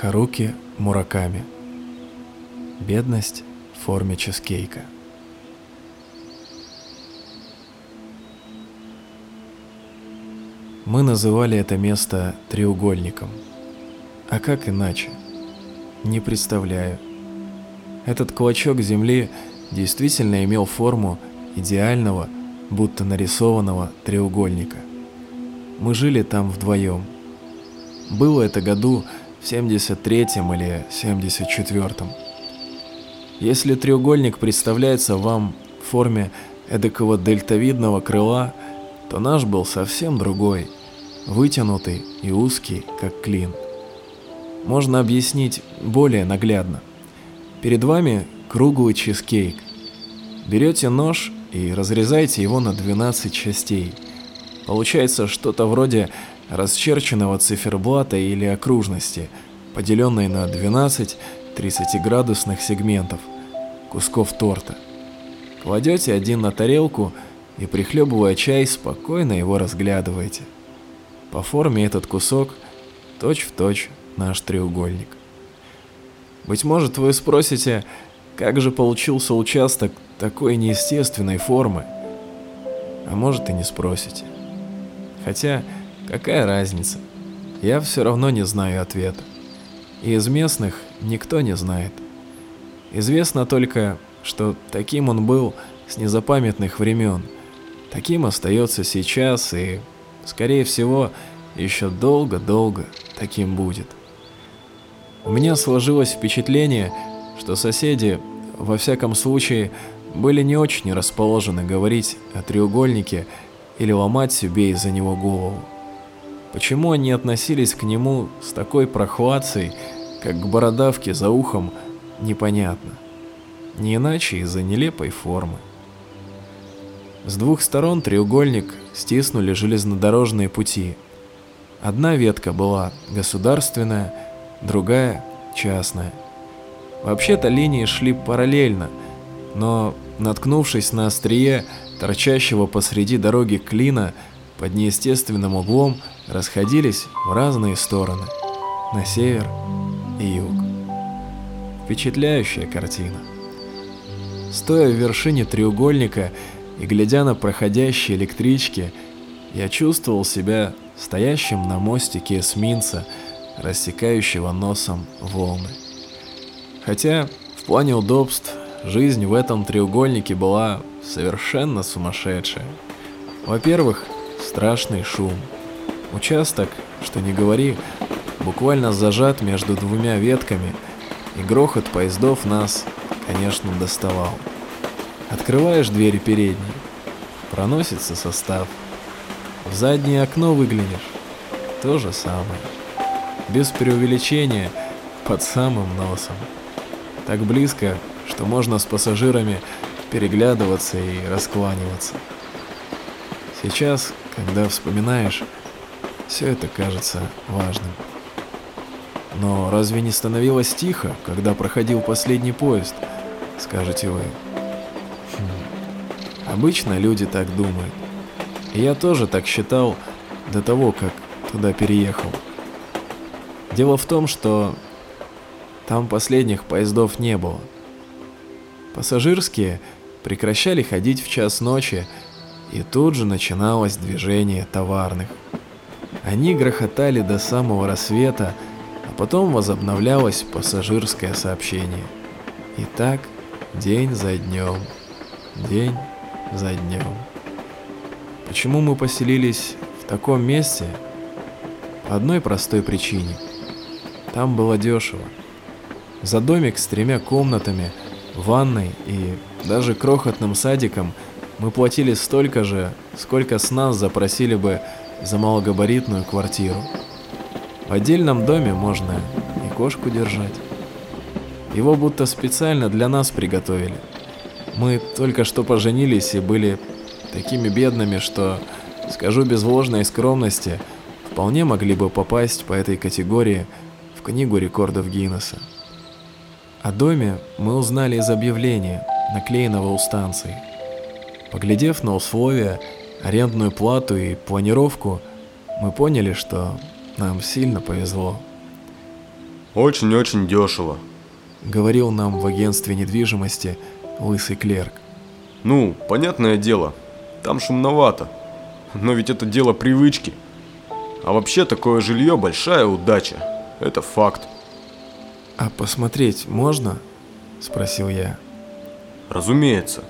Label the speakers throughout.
Speaker 1: Харуки Мураками. Бедность в форме чизкейка. Мы называли это место треугольником. А как иначе? Не представляю. Этот клочок земли действительно имел форму идеального, будто нарисованного треугольника. Мы жили там вдвоем. Было это году в 73-м или 74-м. Если треугольник представляется вам в форме эдакого дельтовидного крыла, то наш был совсем другой, вытянутый и узкий, как клин. Можно объяснить более наглядно. Перед вами круглый чизкейк. Берете нож и разрезаете его на 12 частей. Получается что-то вроде расчерченного циферблата или окружности, поделенной на 12 30-градусных сегментов, кусков торта. Кладете один на тарелку и, прихлебывая чай, спокойно его разглядываете. По форме этот кусок точь-в-точь точь наш треугольник. Быть может, вы спросите, как же получился участок такой неестественной формы? А может и не спросите. Хотя, какая разница? Я все равно не знаю ответа. И из местных никто не знает. Известно только, что таким он был с незапамятных времен. Таким остается сейчас и, скорее всего, еще долго-долго таким будет. У меня сложилось впечатление, что соседи, во всяком случае, были не очень расположены говорить о треугольнике или ломать себе из-за него голову. Почему они относились к нему с такой прохладцей, как к бородавке за ухом, непонятно. Не иначе из-за нелепой формы. С двух сторон треугольник стиснули железнодорожные пути. Одна ветка была государственная, другая частная. Вообще-то линии шли параллельно, но, наткнувшись на острие торчащего посреди дороги клина, под неестественным углом расходились в разные стороны, на север и юг. Впечатляющая картина. Стоя в вершине треугольника и глядя на проходящие электрички, я чувствовал себя стоящим на мостике эсминца, рассекающего носом волны. Хотя в плане удобств жизнь в этом треугольнике была совершенно сумасшедшая. Во-первых, страшный шум. Участок, что не говори, буквально зажат между двумя ветками, и грохот поездов нас, конечно, доставал. Открываешь двери передней, проносится состав. В заднее окно выглянешь, то же самое без преувеличения, под самым носом. Так близко, что можно с пассажирами переглядываться и раскланиваться. Сейчас, когда вспоминаешь, все это кажется важным. Но разве не становилось тихо, когда проходил последний поезд, скажете вы? Хм. Обычно люди так думают. Я тоже так считал до того, как туда переехал. Дело в том, что там последних поездов не было. Пассажирские прекращали ходить в час ночи, и тут же начиналось движение товарных. Они грохотали до самого рассвета, а потом возобновлялось пассажирское сообщение. И так день за днем, день за днем. Почему мы поселились в таком месте? По одной простой причине – там было дешево. За домик с тремя комнатами, ванной и даже крохотным садиком мы платили столько же, сколько с нас запросили бы за малогабаритную квартиру. В отдельном доме можно и кошку держать. Его будто специально для нас приготовили. Мы только что поженились и были такими бедными, что, скажу без ложной скромности, вполне могли бы попасть по этой категории – книгу рекордов Гиннесса. О доме мы узнали из объявления, наклеенного у станции. Поглядев на условия, арендную плату и планировку, мы поняли, что нам сильно повезло.
Speaker 2: Очень-очень дешево.
Speaker 1: Говорил нам в агентстве недвижимости лысый клерк.
Speaker 2: Ну, понятное дело, там шумновато. Но ведь это дело привычки. А вообще такое жилье большая удача. Это факт.
Speaker 1: А посмотреть можно? Спросил я.
Speaker 2: Разумеется.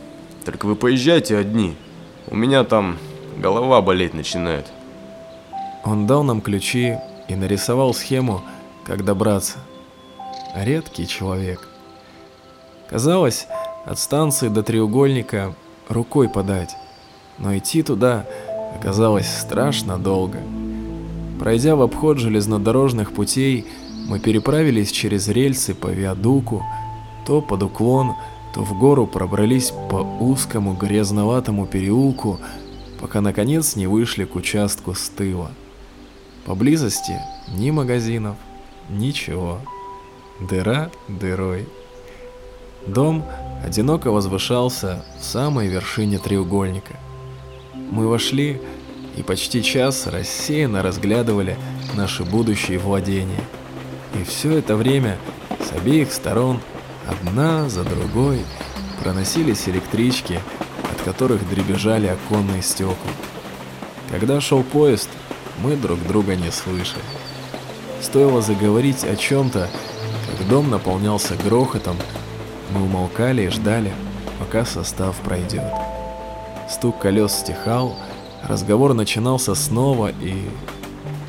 Speaker 2: Только вы поезжайте одни. У меня там голова болеть начинает.
Speaker 1: Он дал нам ключи и нарисовал схему, как добраться. Редкий человек. Казалось, от станции до треугольника рукой подать, но идти туда оказалось страшно долго. Пройдя в обход железнодорожных путей, мы переправились через рельсы по виадуку, то под уклон, то в гору пробрались по узкому грязноватому переулку, пока наконец не вышли к участку с тыла. Поблизости ни магазинов, ничего. Дыра дырой. Дом одиноко возвышался в самой вершине треугольника. Мы вошли и почти час рассеянно разглядывали наши будущие владения. И все это время с обеих сторон, одна за другой, проносились электрички, от которых дребезжали оконные стекла. Когда шел поезд, мы друг друга не слышали. Стоило заговорить о чем-то, как дом наполнялся грохотом, мы умолкали и ждали, пока состав пройдет. Стук колес стихал, разговор начинался снова, и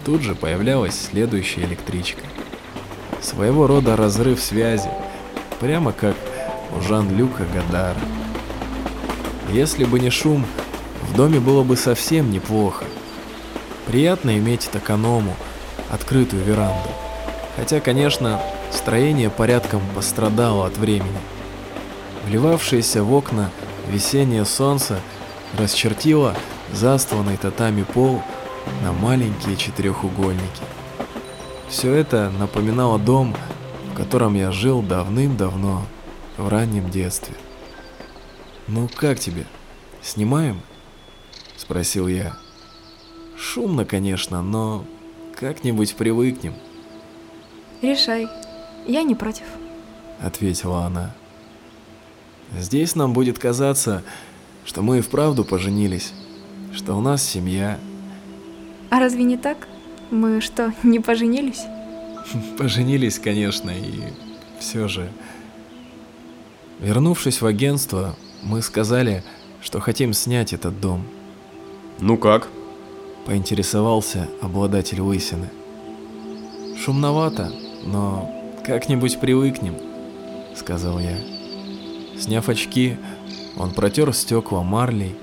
Speaker 1: тут же появлялась следующая электричка. Своего рода разрыв связи, прямо как у Жан-Люка Гадара. Если бы не шум, в доме было бы совсем неплохо. Приятно иметь токаному, открытую веранду. Хотя, конечно, строение порядком пострадало от времени. Вливавшееся в окна весеннее солнце расчертило застланный татами пол на маленькие четырехугольники. Все это напоминало дом, котором я жил давным-давно, в раннем детстве. «Ну как тебе? Снимаем?» – спросил я. Шумно, конечно, но как-нибудь привыкнем.
Speaker 3: Решай. Я не против.
Speaker 1: Ответила она. Здесь нам будет казаться, что мы и вправду поженились, что у нас семья.
Speaker 3: А разве не так? Мы что, не поженились?
Speaker 1: Поженились, конечно, и все же... Вернувшись в агентство, мы сказали, что хотим снять этот дом.
Speaker 2: Ну как?
Speaker 1: поинтересовался обладатель лысины. «Шумновато, но как-нибудь привыкнем», — сказал я. Сняв очки, он протер стекла марлей,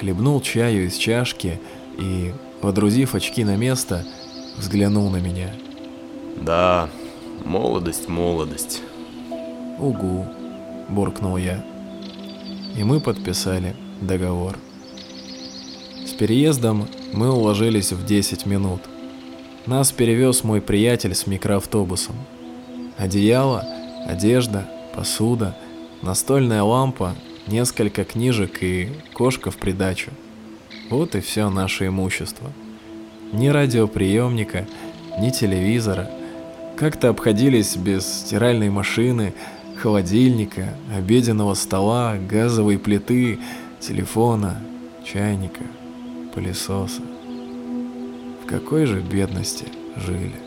Speaker 1: хлебнул чаю из чашки и, водрузив очки на место, взглянул на меня.
Speaker 2: «Да, молодость, молодость».
Speaker 1: «Угу», — буркнул я. И мы подписали договор. С переездом мы уложились в 10 минут. Нас перевез мой приятель с микроавтобусом. Одеяло, одежда, посуда, настольная лампа, несколько книжек и кошка в придачу. Вот и все наше имущество. Ни радиоприемника, ни телевизора. Как-то обходились без стиральной машины, холодильника, обеденного стола, газовой плиты, телефона, чайника пылесоса. В какой же бедности жили.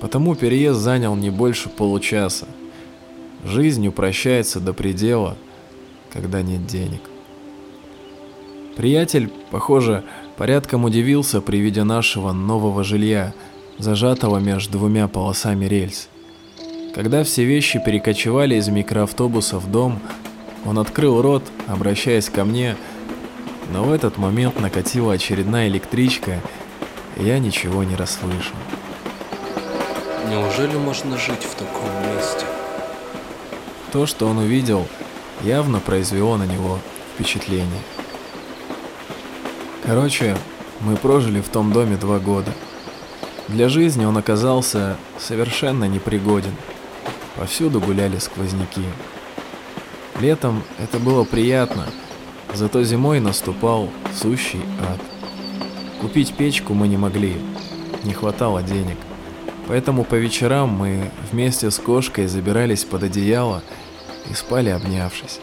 Speaker 1: Потому переезд занял не больше получаса. Жизнь упрощается до предела, когда нет денег. Приятель, похоже, порядком удивился при виде нашего нового жилья, зажатого между двумя полосами рельс. Когда все вещи перекочевали из микроавтобуса в дом, он открыл рот, обращаясь ко мне, но в этот момент накатила очередная электричка, и я ничего не расслышал.
Speaker 4: Неужели можно жить в таком месте?
Speaker 1: То, что он увидел, явно произвело на него впечатление. Короче, мы прожили в том доме два года. Для жизни он оказался совершенно непригоден. Повсюду гуляли сквозняки. Летом это было приятно, Зато зимой наступал сущий ад. Купить печку мы не могли, не хватало денег. Поэтому по вечерам мы вместе с кошкой забирались под одеяло и спали обнявшись.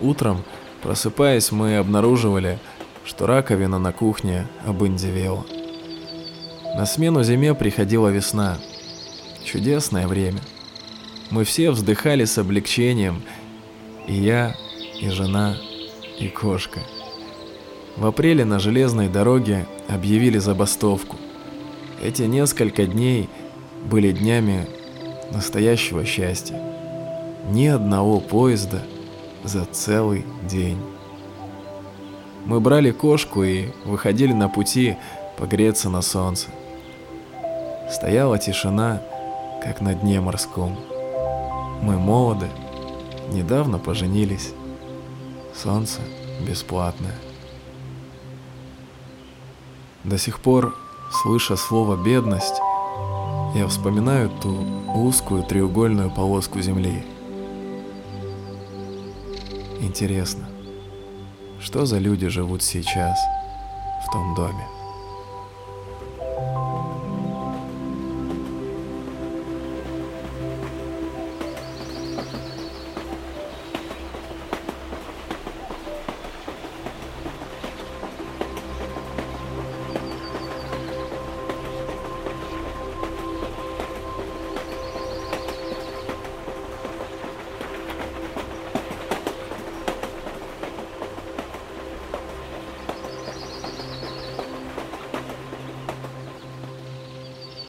Speaker 1: Утром, просыпаясь, мы обнаруживали, что раковина на кухне обындевела. На смену зиме приходила весна. Чудесное время. Мы все вздыхали с облегчением, и я, и жена, и кошка. В апреле на железной дороге объявили забастовку. Эти несколько дней были днями настоящего счастья. Ни одного поезда за целый день. Мы брали кошку и выходили на пути погреться на солнце. Стояла тишина, как на дне морском. Мы молоды, недавно поженились. Солнце бесплатное. До сих пор, слыша слово «бедность», я вспоминаю ту узкую треугольную полоску земли. Интересно, что за люди живут сейчас в том доме?